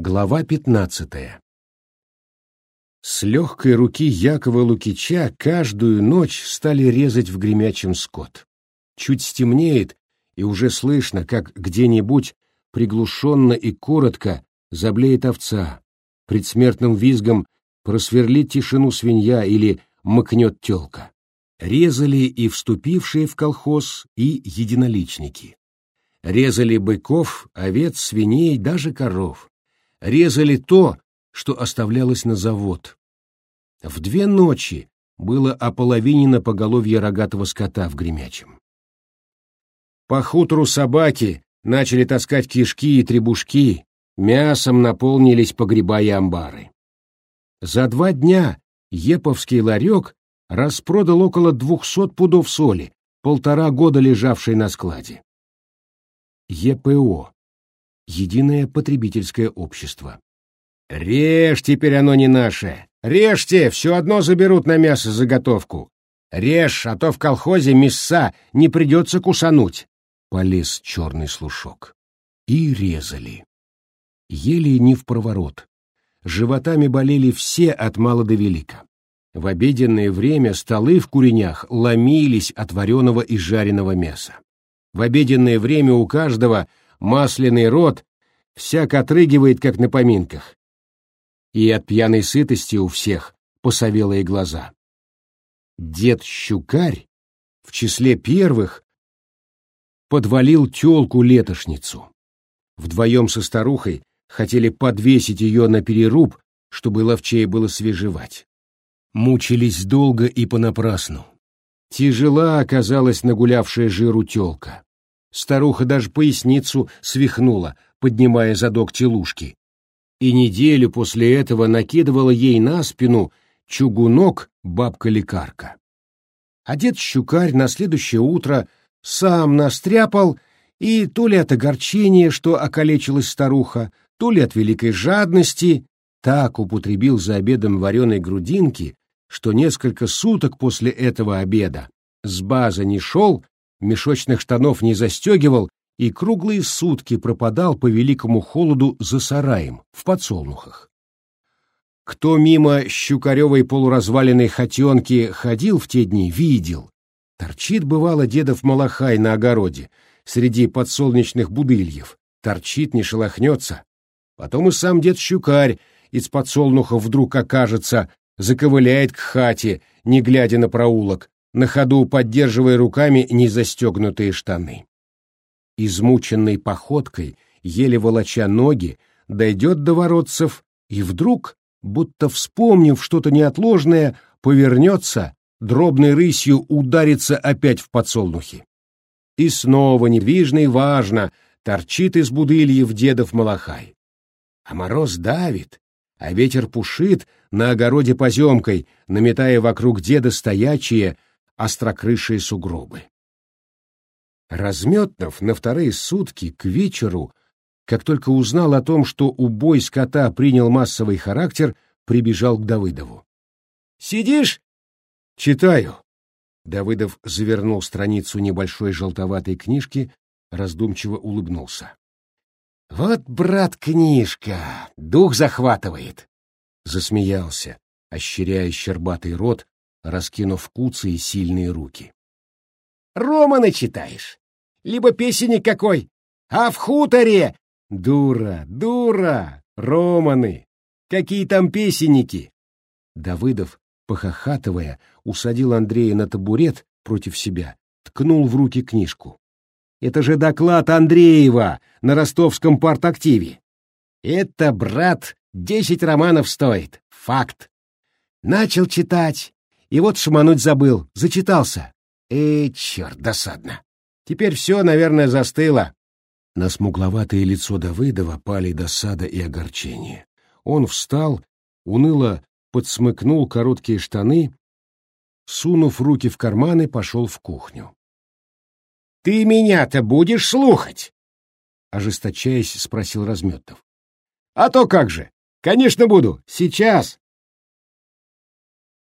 Глава пятнадцатая С легкой руки Якова Лукича каждую ночь стали резать в гремячем скот. Чуть стемнеет, и уже слышно, как где-нибудь приглушенно и коротко заблеет овца, предсмертным визгом просверлит тишину свинья или макнет телка. Резали и вступившие в колхоз, и единоличники. Резали быков, овец, свиней, даже коров. Резали то, что оставлялось на завод. В две ночи было ополовинено поголовье рогатого скота в Гремячем. По хутору собаки начали таскать кишки и требушки, мясом наполнились погреба и амбары. За два дня Еповский ларек распродал около двухсот пудов соли, полтора года лежавшей на складе. ЕПО — Единое потребительское общество. «Режь, теперь оно не наше! Режьте, все одно заберут на мясо заготовку! Режь, а то в колхозе мяса не придется кусануть!» Полез черный слушок. И резали. Ели не в проворот. Животами болели все от мала до велика. В обеденное время столы в куренях ломились от вареного и жареного мяса. В обеденное время у каждого масляный рот всяк отрыгивает, как на поминках. И от пьяной сытости у всех посовелые глаза. Дед Щукарь в числе первых подвалил тёлку-летошницу. Вдвоем со старухой хотели подвесить ее на переруб, чтобы ловчее было свежевать. Мучились долго и понапрасну. Тяжела оказалась нагулявшая жиру тёлка. Старуха даже поясницу свихнула, поднимая задок телушки. И неделю после этого накидывала ей на спину чугунок бабка-лекарка. А дед Щукарь на следующее утро сам настряпал, и то ли от огорчения, что окалечилась старуха, то ли от великой жадности, так употребил за обедом вареной грудинки, что несколько суток после этого обеда с базы не шел, мешочных штанов не застегивал и круглые сутки пропадал по великому холоду за сараем, в подсолнухах. Кто мимо щукаревой полуразваленной хотенки ходил в те дни, видел. Торчит, бывало, дедов малахай на огороде, среди подсолнечных будыльев. Торчит, не шелохнется. Потом и сам дед Щукарь из подсолнухов вдруг окажется, заковыляет к хате, не глядя на проулок, на ходу поддерживая руками незастегнутые штаны. Измученной походкой, еле волоча ноги, дойдет до воротцев и вдруг, будто вспомнив что-то неотложное, повернется, дробной рысью ударится опять в подсолнухи. И снова недвижно и важно торчит из будыльев дедов малахай. А мороз давит, а ветер пушит на огороде поземкой, наметая вокруг деда стоячие, острокрышие сугробы. Разметнов на вторые сутки к вечеру, как только узнал о том, что убой скота принял массовый характер, прибежал к Давыдову. «Сидишь?» «Читаю». Давыдов завернул страницу небольшой желтоватой книжки, раздумчиво улыбнулся. «Вот, брат, книжка, дух захватывает!» Засмеялся, ощеряя щербатый рот, раскинув куцы и сильные руки. «Романы читаешь? Либо песенник какой? А в хуторе?» «Дура, дура! Романы! Какие там песенники?» Давыдов, похохатывая, усадил Андрея на табурет против себя, ткнул в руки книжку. Это же доклад Андреева на ростовском партактиве. Это, брат, десять романов стоит. Факт. Начал читать, и вот шмануть забыл, зачитался. Эй, черт, досадно. Теперь все, наверное, застыло. На смугловатое лицо Давыдова пали досада и огорчение. Он встал, уныло подсмыкнул короткие штаны, сунув руки в карманы, пошел в кухню. Ты меня-то будешь слухать? Ожесточаясь, спросил Разметов. А то как же? Конечно, буду. Сейчас.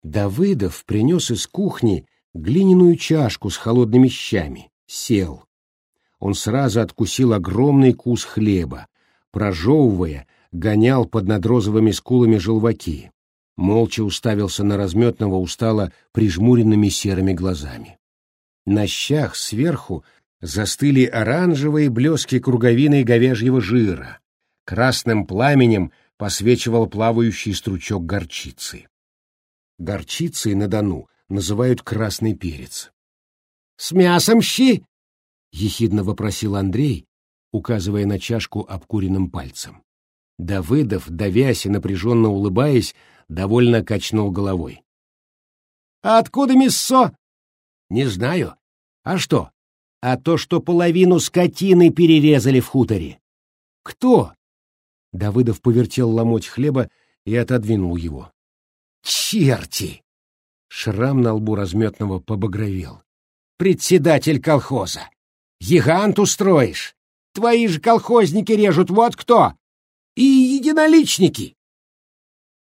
Давыдов принес из кухни глиняную чашку с холодными щами. Сел. Он сразу откусил огромный кус хлеба, прожевывая, гонял под над розовыми скулами желваки. Молча уставился на разметного устало прижмуренными серыми глазами. На щах сверху застыли оранжевые блески круговины говяжьего жира. Красным пламенем посвечивал плавающий стручок горчицы. Горчицей на Дону называют красный перец. — С мясом щи? — ехидно вопросил Андрей, указывая на чашку обкуренным пальцем. Давыдов, давясь и напряженно улыбаясь, довольно качнул головой. — А откуда мясо? — Не знаю. А что? А то, что половину скотины перерезали в хуторе. — Кто? Давыдов повертел ломоть хлеба и отодвинул его. «Черти!» Шрам на лбу разметного побагровел. «Председатель колхоза! Гигант устроишь! Твои же колхозники режут вот кто! И единоличники!»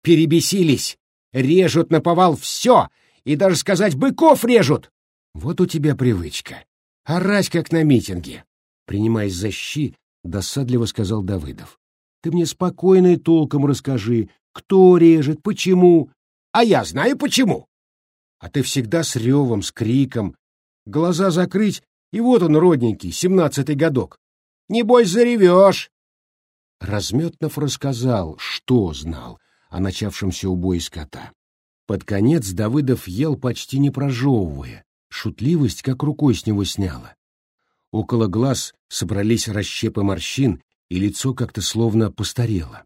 Перебесились, режут на повал все, и даже сказать «быков режут!» Вот у тебя привычка. Орать, как на митинге. Принимаясь за щи, досадливо сказал Давыдов. Ты мне спокойно и толком расскажи, кто режет, почему. А я знаю почему. А ты всегда с ревом, с криком. Глаза закрыть, и вот он, родненький, семнадцатый годок. Небось, заревешь. Разметнов рассказал, что знал о начавшемся убое скота. Под конец Давыдов ел почти не прожевывая, шутливость как рукой с него сняла. Около глаз собрались расщепы морщин, и лицо как-то словно постарело.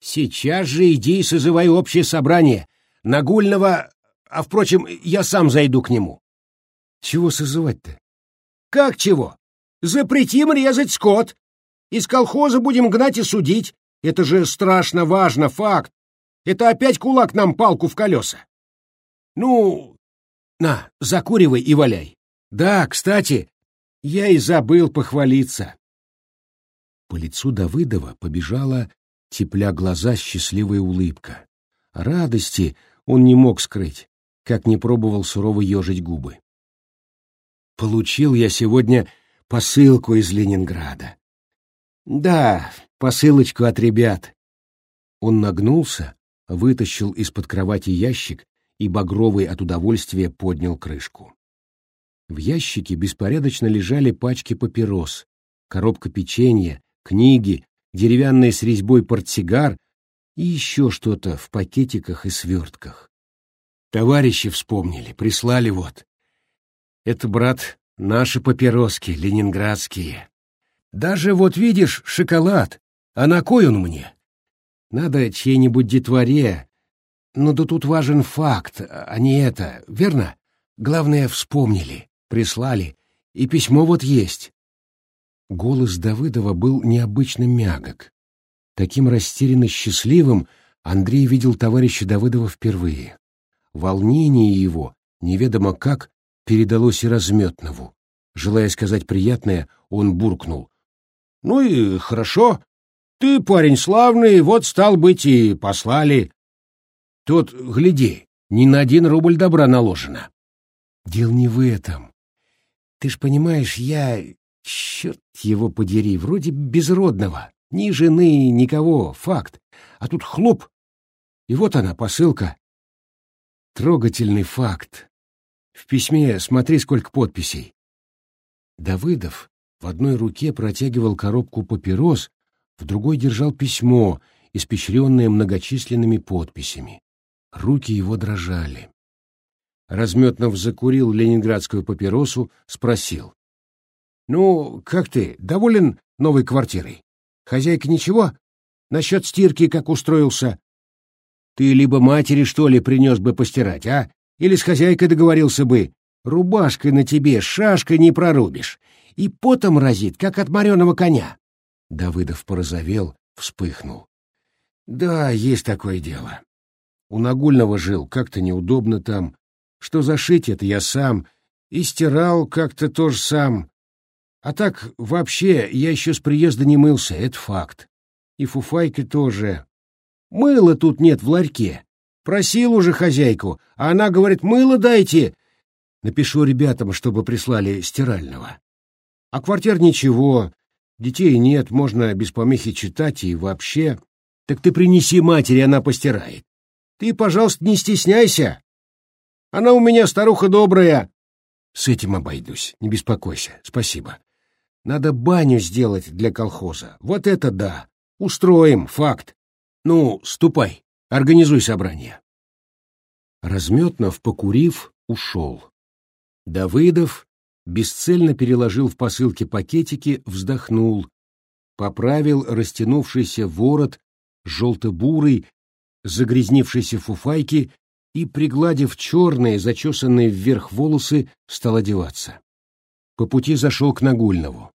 «Сейчас же иди и созывай общее собрание. Нагульного... А, впрочем, я сам зайду к нему». «Чего созывать-то?» «Как чего? Запретим резать скот. Из колхоза будем гнать и судить. Это же страшно важно, факт. Это опять кулак нам палку в колеса. Ну, на, закуривай и валяй. Да, кстати, я и забыл похвалиться. По лицу Давыдова побежала, тепля глаза, счастливая улыбка. Радости он не мог скрыть, как не пробовал сурово ежить губы. Получил я сегодня посылку из Ленинграда. Да, посылочку от ребят. Он нагнулся, вытащил из-под кровати ящик и багровый от удовольствия поднял крышку. В ящике беспорядочно лежали пачки папирос, коробка печенья, книги, деревянный с резьбой портсигар и еще что-то в пакетиках и свертках. Товарищи вспомнили, прислали вот. Это, брат, наши папироски, ленинградские. Даже вот видишь, шоколад, а на кой он мне? Надо чьей-нибудь детворе. Но да тут важен факт, а не это, верно? Главное, вспомнили, прислали, и письмо вот есть. Голос Давыдова был необычно мягок. Таким растерянно счастливым Андрей видел товарища Давыдова впервые. Волнение его, неведомо как, передалось и Разметнову. Желая сказать приятное, он буркнул. — Ну и хорошо. Ты парень славный, вот стал быть и послали. Тут, гляди, ни на один рубль добра наложено. — Дел не в этом. Ты ж понимаешь, я Черт его подери, вроде безродного. Ни жены, никого, факт. А тут хлоп. И вот она, посылка. Трогательный факт. В письме смотри, сколько подписей. Давыдов в одной руке протягивал коробку папирос, в другой держал письмо, испещренное многочисленными подписями. Руки его дрожали. Разметнов закурил ленинградскую папиросу, спросил. «Ну, как ты, доволен новой квартирой? Хозяйка ничего? Насчет стирки как устроился? Ты либо матери, что ли, принес бы постирать, а? Или с хозяйкой договорился бы? Рубашкой на тебе, шашкой не прорубишь. И потом разит, как от мореного коня». Давыдов порозовел, вспыхнул. «Да, есть такое дело. У Нагульного жил, как-то неудобно там. Что зашить это я сам. И стирал как-то тоже сам. А так, вообще, я еще с приезда не мылся, это факт. И фуфайки тоже. Мыла тут нет в ларьке. Просил уже хозяйку, а она говорит, мыло дайте. Напишу ребятам, чтобы прислали стирального. А квартир ничего, детей нет, можно без помехи читать и вообще. Так ты принеси матери, она постирает. Ты, пожалуйста, не стесняйся. Она у меня старуха добрая. С этим обойдусь, не беспокойся, спасибо. Надо баню сделать для колхоза. Вот это да. Устроим, факт. Ну, ступай, организуй собрание. Разметнов, покурив, ушел. Давыдов бесцельно переложил в посылке пакетики, вздохнул, поправил растянувшийся ворот желто-бурый, загрязнившейся фуфайки и, пригладив черные, зачесанные вверх волосы, стал одеваться. По пути зашел к Нагульнову.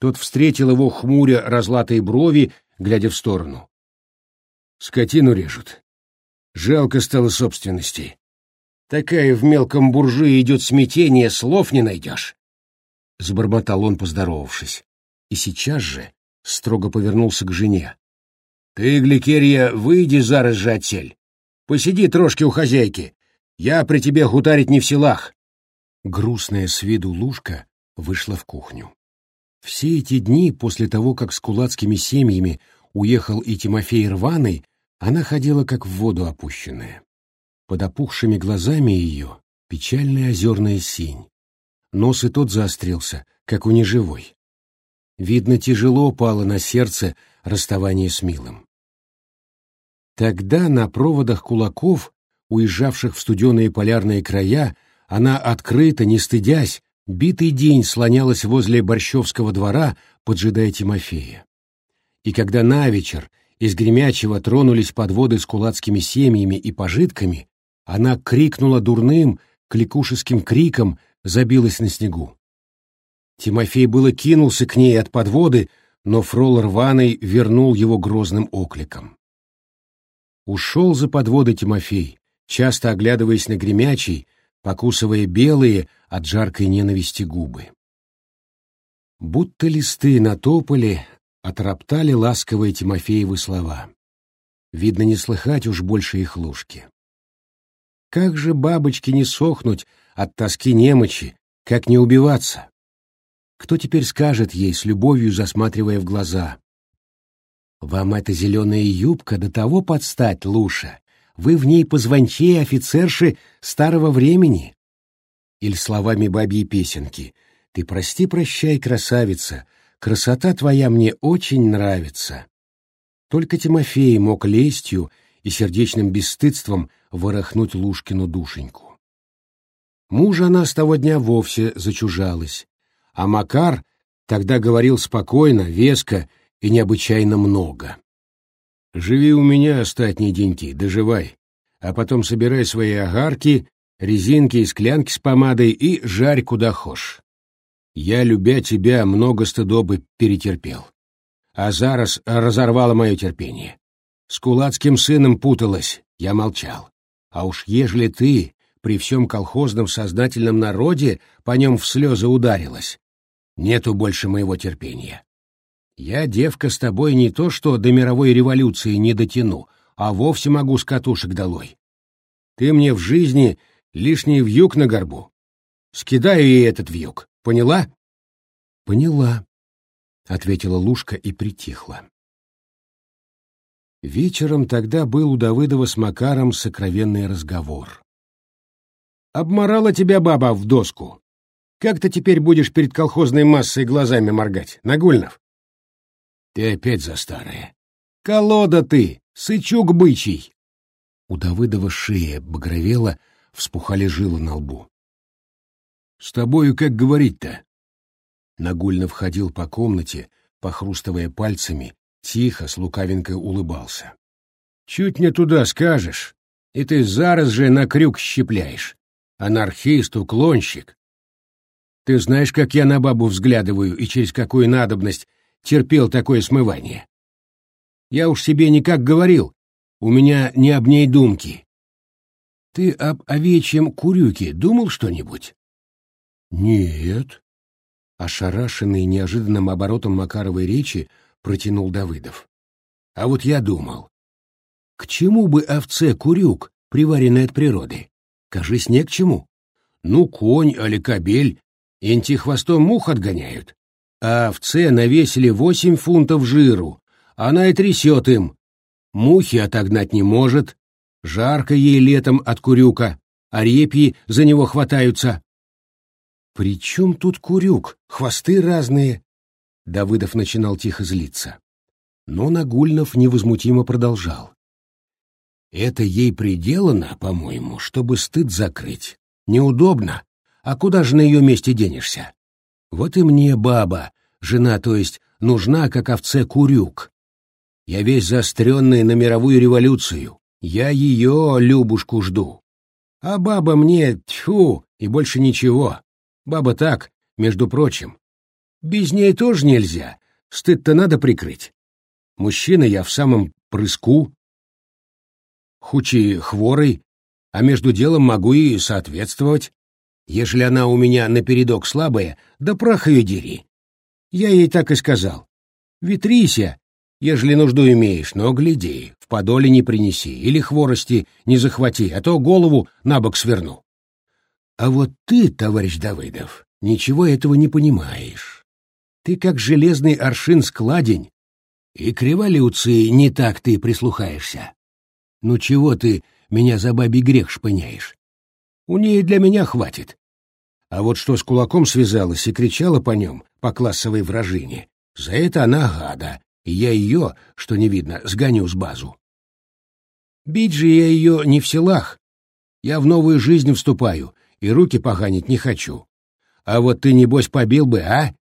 Тот встретил его хмуря разлатые брови, глядя в сторону. «Скотину режут. Жалко стало собственности. Такая в мелком буржуе идет смятение, слов не найдешь. Забормотал он, поздоровавшись. И сейчас же строго повернулся к жене. Ты, Гликерия, выйди зараз же отсель. Посиди трошки у хозяйки. Я при тебе гутарить не в силах. Грустная с виду лужка вышла в кухню. Все эти дни после того, как с кулацкими семьями уехал и Тимофей Рваный, она ходила как в воду опущенная. Под опухшими глазами ее печальная озерная синь. Нос и тот заострился, как у неживой. Видно, тяжело пало на сердце расставание с милым. Тогда на проводах кулаков, уезжавших в студеные полярные края, она открыто, не стыдясь, битый день слонялась возле Борщевского двора, поджидая Тимофея. И когда на вечер из Гремячего тронулись подводы с кулацкими семьями и пожитками, она крикнула дурным, кликушеским криком, забилась на снегу. Тимофей было кинулся к ней от подводы, но фрол рваный вернул его грозным окликом. Ушел за подводы Тимофей, часто оглядываясь на гремячий, покусывая белые от жаркой ненависти губы. Будто листы на тополе отроптали ласковые Тимофеевы слова. Видно, не слыхать уж больше их ложки. Как же бабочке не сохнуть от тоски немочи, как не убиваться? Кто теперь скажет ей, с любовью засматривая в глаза? «Вам эта зеленая юбка до того подстать, Луша. Вы в ней позвончей офицерши старого времени». Или словами бабьей песенки. «Ты прости-прощай, красавица, красота твоя мне очень нравится». Только Тимофей мог лестью и сердечным бесстыдством ворохнуть Лушкину душеньку. Мужа она с того дня вовсе зачужалась, а Макар тогда говорил спокойно, веско и необычайно много. «Живи у меня остатние деньки, доживай, а потом собирай свои огарки, резинки и склянки с помадой и жарь куда хошь. Я, любя тебя, много стыдобы перетерпел. А зараз разорвало мое терпение. С кулацким сыном путалась, я молчал. А уж ежели ты при всем колхозном сознательном народе по нем в слезы ударилась, нету больше моего терпения. Я, девка, с тобой не то что до мировой революции не дотяну, а вовсе могу с катушек долой. Ты мне в жизни лишний вьюг на горбу. Скидаю ей этот вьюг, поняла? — Поняла, — ответила Лушка и притихла. Вечером тогда был у Давыдова с Макаром сокровенный разговор. «Обморала тебя баба в доску. Как ты теперь будешь перед колхозной массой глазами моргать, Нагульнов?» «Ты опять за старое. Колода ты, сычук бычий!» У Давыдова шея багровела, вспухали жилы на лбу. «С тобою как говорить-то?» Нагульнов ходил по комнате, похрустывая пальцами, Тихо, с лукавинкой улыбался. «Чуть не туда скажешь, и ты зараз же на крюк щепляешь. Анархист, уклонщик. Ты знаешь, как я на бабу взглядываю и через какую надобность терпел такое смывание? Я уж себе никак говорил, у меня не об ней думки. Ты об овечьем курюке думал что-нибудь? Нет. Ошарашенный неожиданным оборотом Макаровой речи, протянул Давыдов. А вот я думал, к чему бы овце курюк, приваренный от природы? Кажись, не к чему. Ну, конь али кобель, энти хвостом мух отгоняют. А овце навесили восемь фунтов жиру, она и трясет им. Мухи отогнать не может, жарко ей летом от курюка, а репьи за него хватаются. «При чем тут курюк? Хвосты разные!» Давыдов начинал тихо злиться. Но Нагульнов невозмутимо продолжал. «Это ей приделано, по-моему, чтобы стыд закрыть. Неудобно. А куда же на ее месте денешься? Вот и мне баба, жена, то есть, нужна, как овце курюк. Я весь заостренный на мировую революцию. Я ее, Любушку, жду. А баба мне, тьфу, и больше ничего. Баба так, между прочим. Без ней тоже нельзя. Стыд-то надо прикрыть. Мужчина я в самом прыску, хоть и хворый, а между делом могу и соответствовать. Ежели она у меня напередок слабая, да прах ее дери. Я ей так и сказал. Ветрися, ежели нужду имеешь, но гляди, в подоле не принеси или хворости не захвати, а то голову на бок сверну. А вот ты, товарищ Давыдов, ничего этого не понимаешь. Ты как железный аршин-складень, и к революции не так ты прислухаешься. Ну чего ты меня за бабий грех шпыняешь? У ней для меня хватит. А вот что с кулаком связалась и кричала по нем, по классовой вражине, за это она гада, и я ее, что не видно, сгоню с базу. Бить же я ее не в силах. Я в новую жизнь вступаю, и руки поганить не хочу. А вот ты, небось, побил бы, а?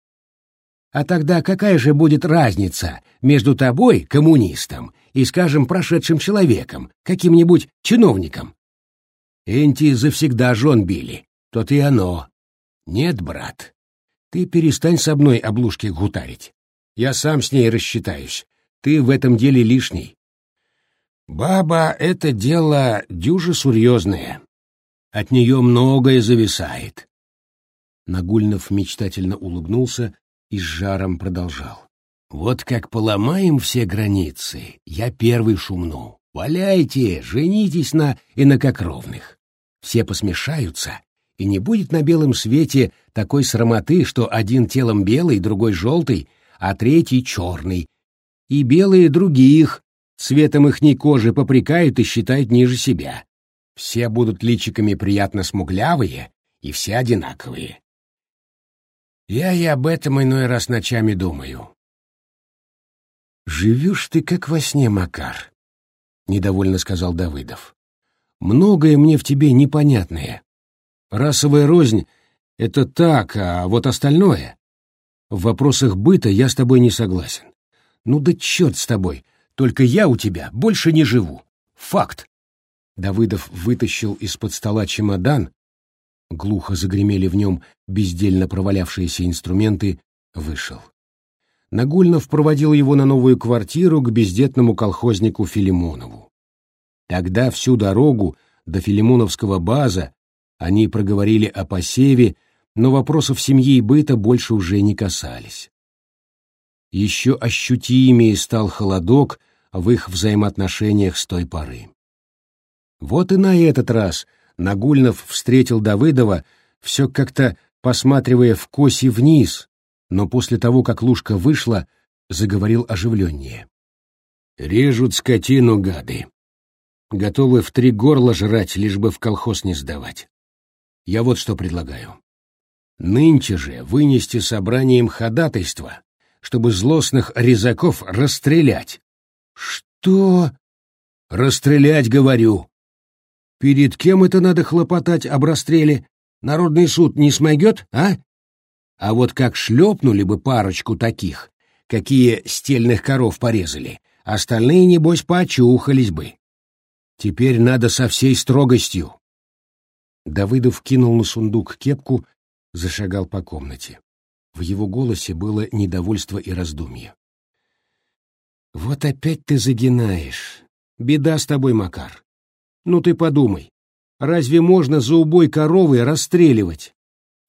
А тогда какая же будет разница между тобой, коммунистом, и, скажем, прошедшим человеком, каким-нибудь чиновником? Энти завсегда жен били, то и оно. Нет, брат, ты перестань со мной облушки гутарить. Я сам с ней рассчитаюсь. Ты в этом деле лишний. Баба — это дело дюже серьезное. От нее многое зависает. Нагульнов мечтательно улыбнулся и с жаром продолжал. Вот как поломаем все границы, я первый шумну. Валяйте, женитесь на инакокровных. Все посмешаются, и не будет на белом свете такой срамоты, что один телом белый, другой желтый, а третий черный. И белые других, цветом ихней кожи попрекают и считают ниже себя. Все будут личиками приятно смуглявые, и все одинаковые. Я и об этом иной раз ночами думаю. «Живешь ты как во сне, Макар», — недовольно сказал Давыдов. «Многое мне в тебе непонятное. Расовая рознь — это так, а вот остальное... В вопросах быта я с тобой не согласен. Ну да черт с тобой, только я у тебя больше не живу. Факт!» Давыдов вытащил из-под стола чемодан, глухо загремели в нем бездельно провалявшиеся инструменты, вышел. Нагульнов проводил его на новую квартиру к бездетному колхознику Филимонову. Тогда всю дорогу до Филимоновского база они проговорили о посеве, но вопросов семьи и быта больше уже не касались. Еще ощутимее стал холодок в их взаимоотношениях с той поры. Вот и на этот раз Нагульнов встретил Давыдова, все как-то посматривая в коси вниз, но после того, как Лушка вышла, заговорил оживленнее. «Режут скотину гады. Готовы в три горла жрать, лишь бы в колхоз не сдавать. Я вот что предлагаю. Нынче же вынести собранием ходатайство, чтобы злостных резаков расстрелять». «Что?» «Расстрелять, говорю. Перед кем это надо хлопотать об расстреле? Народный суд не смогет, а?» А вот как шлепнули бы парочку таких, какие стельных коров порезали, остальные, небось, почухались бы. Теперь надо со всей строгостью. Давыдов кинул на сундук кепку, зашагал по комнате. В его голосе было недовольство и раздумье. «Вот опять ты загинаешь. Беда с тобой, Макар. Ну ты подумай, разве можно за убой коровы расстреливать?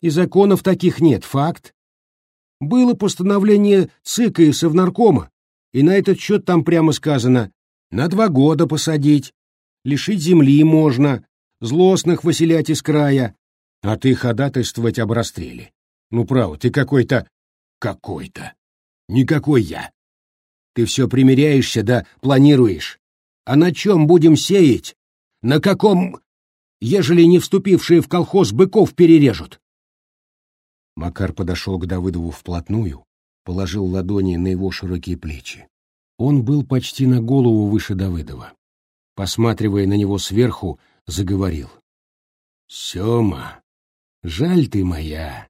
И законов таких нет, факт. Было постановление ЦИКа и Совнаркома, и на этот счет там прямо сказано «на два года посадить, лишить земли можно, злостных выселять из края, а ты ходатайствовать об расстреле. Ну, право, ты какой-то... какой-то. Никакой я. Ты все примеряешься да планируешь. А на чем будем сеять? На каком, ежели не вступившие в колхоз быков перережут? Макар подошел к Давыдову вплотную, положил ладони на его широкие плечи. Он был почти на голову выше Давыдова. Посматривая на него сверху, заговорил. «Сема, жаль ты моя.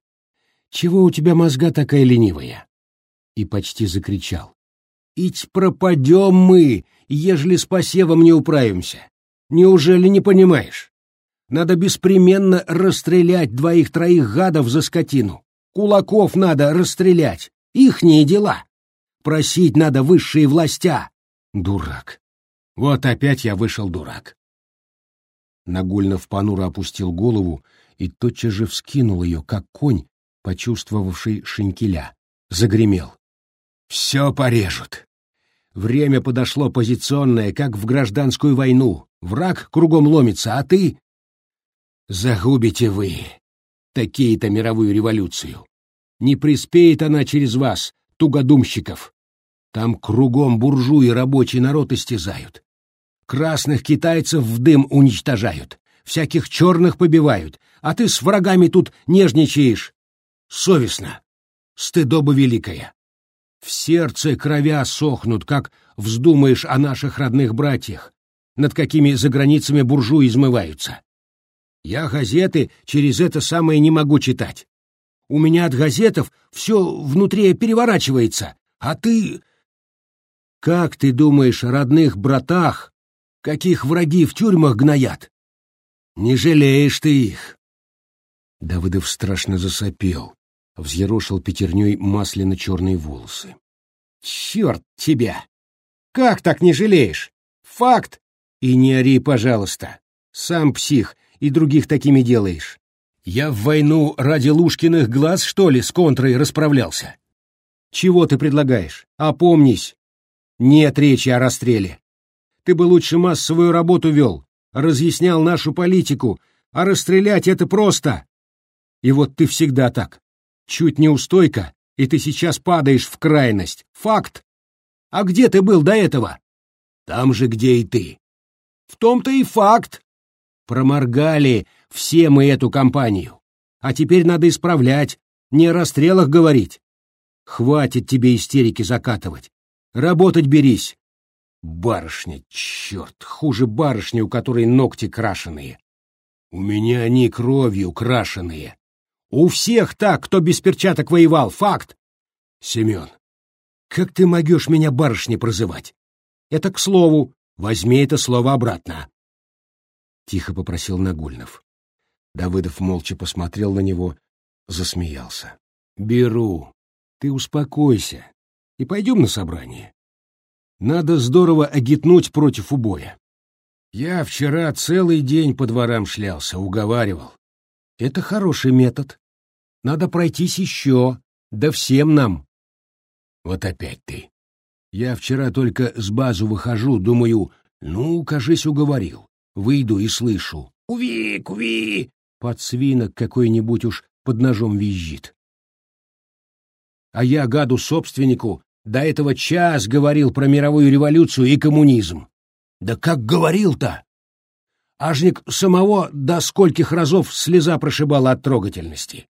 Чего у тебя мозга такая ленивая?» И почти закричал. «Ить пропадем мы, ежели с посевом не управимся. Неужели не понимаешь? Надо беспременно расстрелять двоих-троих гадов за скотину. Кулаков надо расстрелять. Ихние дела. Просить надо высшие властя. Дурак. Вот опять я вышел дурак. Нагульнов понуро опустил голову и тотчас же вскинул ее, как конь, почувствовавший шинкеля. Загремел. «Все порежут. Время подошло позиционное, как в гражданскую войну. Враг кругом ломится, а ты Загубите вы такие-то мировую революцию. Не приспеет она через вас, тугодумщиков. Там кругом буржуи рабочий народ истязают. Красных китайцев в дым уничтожают, всяких черных побивают, а ты с врагами тут нежничаешь. Совестно. Стыдоба великая. В сердце кровя сохнут, как вздумаешь о наших родных братьях, над какими за границами буржуи измываются. Я газеты через это самое не могу читать. У меня от газетов все внутри переворачивается, а ты... Как ты думаешь о родных братах, каких враги в тюрьмах гноят? Не жалеешь ты их. Давыдов страшно засопел, взъерошил пятерней масляно-черные волосы. Черт тебя! Как так не жалеешь? Факт! И не ори, пожалуйста. Сам псих, и других такими делаешь. Я в войну ради Лушкиных глаз, что ли, с контрой расправлялся? Чего ты предлагаешь? Опомнись. Нет речи о расстреле. Ты бы лучше массовую работу вел, разъяснял нашу политику, а расстрелять это просто. И вот ты всегда так. Чуть не устойка, и ты сейчас падаешь в крайность. Факт. А где ты был до этого? Там же, где и ты. В том-то и факт. Проморгали все мы эту компанию. А теперь надо исправлять, не о расстрелах говорить. Хватит тебе истерики закатывать. Работать берись. Барышня, черт, хуже барышни, у которой ногти крашеные. У меня они кровью крашеные. У всех так, кто без перчаток воевал, факт. Семен, как ты могешь меня барышней прозывать? Это к слову, возьми это слово обратно. — тихо попросил Нагульнов. Давыдов молча посмотрел на него, засмеялся. «Беру. Ты успокойся и пойдем на собрание. Надо здорово огитнуть против убоя. Я вчера целый день по дворам шлялся, уговаривал. Это хороший метод. Надо пройтись еще, да всем нам. Вот опять ты. Я вчера только с базу выхожу, думаю, ну, кажись, уговорил. Выйду и слышу. «Куви, куви!» Подсвинок какой-нибудь уж под ножом визжит. А я, гаду собственнику, до этого час говорил про мировую революцию и коммунизм. Да как говорил-то? Ажник самого до скольких разов слеза прошибала от трогательности.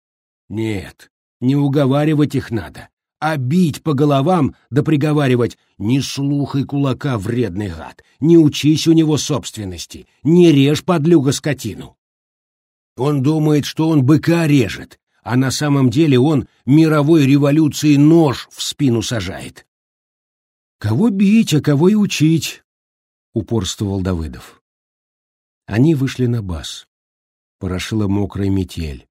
Нет, не уговаривать их надо, а бить по головам да приговаривать «Не слухай кулака, вредный гад, не учись у него собственности, не режь подлюга скотину». Он думает, что он быка режет, а на самом деле он мировой революции нож в спину сажает. «Кого бить, а кого и учить?» — упорствовал Давыдов. Они вышли на бас. Порошила мокрая метель.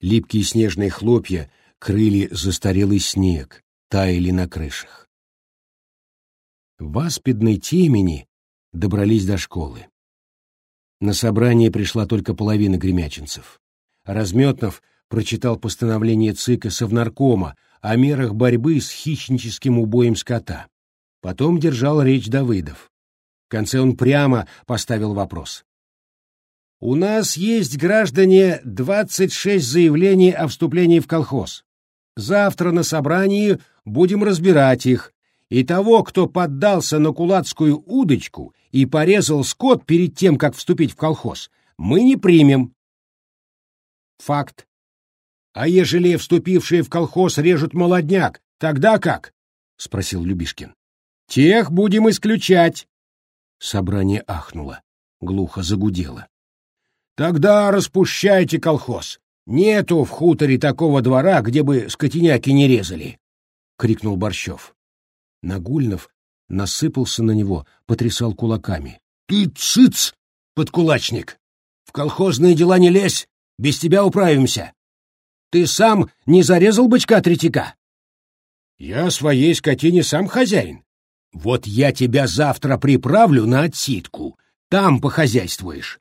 Липкие снежные хлопья — крыли застарелый снег, таяли на крышах. В аспидной темени добрались до школы. На собрание пришла только половина гремячинцев. Разметнов прочитал постановление ЦИКа Совнаркома о мерах борьбы с хищническим убоем скота. Потом держал речь Давыдов. В конце он прямо поставил вопрос. «У нас есть, граждане, 26 заявлений о вступлении в колхоз. Завтра на собрании будем разбирать их, и того, кто поддался на кулацкую удочку и порезал скот перед тем, как вступить в колхоз, мы не примем. Факт. А ежели вступившие в колхоз режут молодняк, тогда как? — спросил Любишкин. — Тех будем исключать. Собрание ахнуло, глухо загудело. — Тогда распущайте колхоз. Нету в хуторе такого двора, где бы скотиняки не резали, — крикнул Борщев. Нагульнов насыпался на него, потрясал кулаками. — Ты цыц, подкулачник! В колхозные дела не лезь, без тебя управимся. Ты сам не зарезал бычка Третьяка? Я своей скотине сам хозяин. Вот я тебя завтра приправлю на отсидку. Там похозяйствуешь.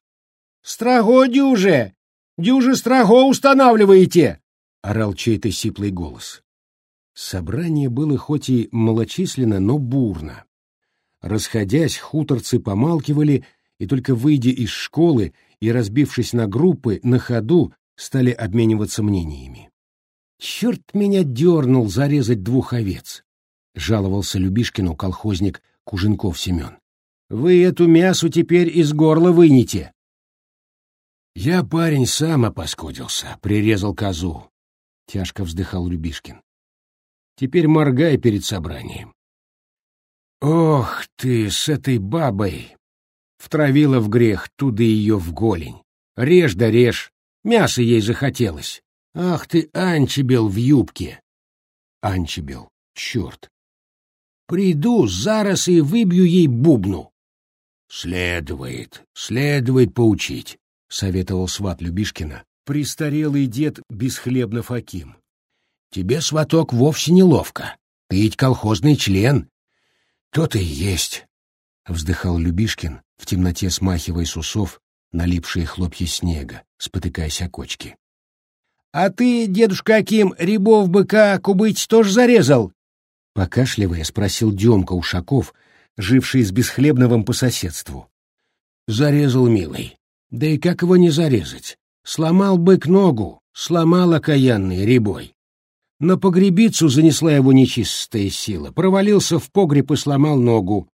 Страго дюже! Дюже страго устанавливаете! Орал чей-то сиплый голос. Собрание было хоть и малочисленно, но бурно. Расходясь, хуторцы помалкивали и только выйдя из школы и разбившись на группы, на ходу стали обмениваться мнениями. «Черт меня дернул зарезать двух овец!» — жаловался Любишкину колхозник Куженков Семен. «Вы эту мясу теперь из горла вынете!» «Я, парень, сам опаскудился, прирезал козу», — тяжко вздыхал Любишкин. «Теперь моргай перед собранием». «Ох ты, с этой бабой!» Втравила в грех, туда ее в голень. Режь да режь, мясо ей захотелось. Ах ты, Анчебел в юбке! Анчебел, черт! Приду зараз и выбью ей бубну. Следует, следует поучить, — советовал сват Любишкина, престарелый дед Бесхлебнов Аким. Тебе, сваток, вовсе неловко. Ты ведь колхозный член. То-то и есть, — вздыхал Любишкин, в темноте смахивая с усов налипшие хлопья снега, спотыкаясь о кочки. — А ты, дедушка Аким, рябов быка кубыть тоже зарезал? — покашливая, спросил Демка Ушаков, живший с Бесхлебновым по соседству. — Зарезал, милый. Да и как его не зарезать? Сломал бык ногу, сломал окаянный рябой. На погребицу занесла его нечистая сила, провалился в погреб и сломал ногу.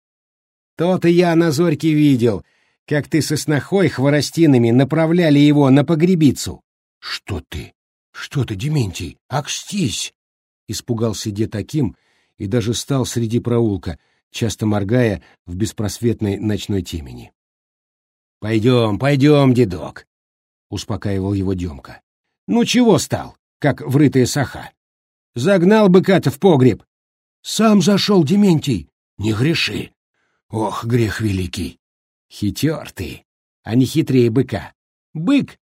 То-то я на зорьке видел, как ты со снохой хворостинами направляли его на погребицу. — Что ты? Что ты, Дементий? Акстись! — испугался дед таким и даже стал среди проулка, часто моргая в беспросветной ночной темени. — Пойдем, пойдем, дедок! — успокаивал его Демка. — Ну чего стал, как врытая саха? Загнал быка-то в погреб. — Сам зашел, Дементий. Не греши. Ох, грех великий! Хитер ты, а не хитрее быка. Бык!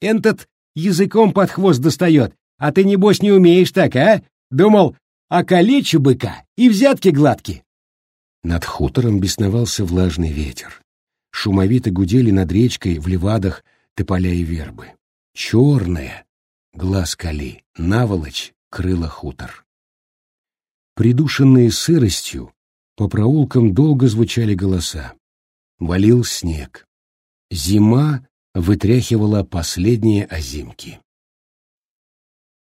Этот языком под хвост достает, а ты, небось, не умеешь так, а? Думал, околечу быка и взятки гладки. Над хутором бесновался влажный ветер. Шумовито гудели над речкой в левадах тополя и вербы. Черная, глаз кали, наволочь, крыла хутор. Придушенные сыростью, по проулкам долго звучали голоса. Валил снег. Зима вытряхивала последние озимки.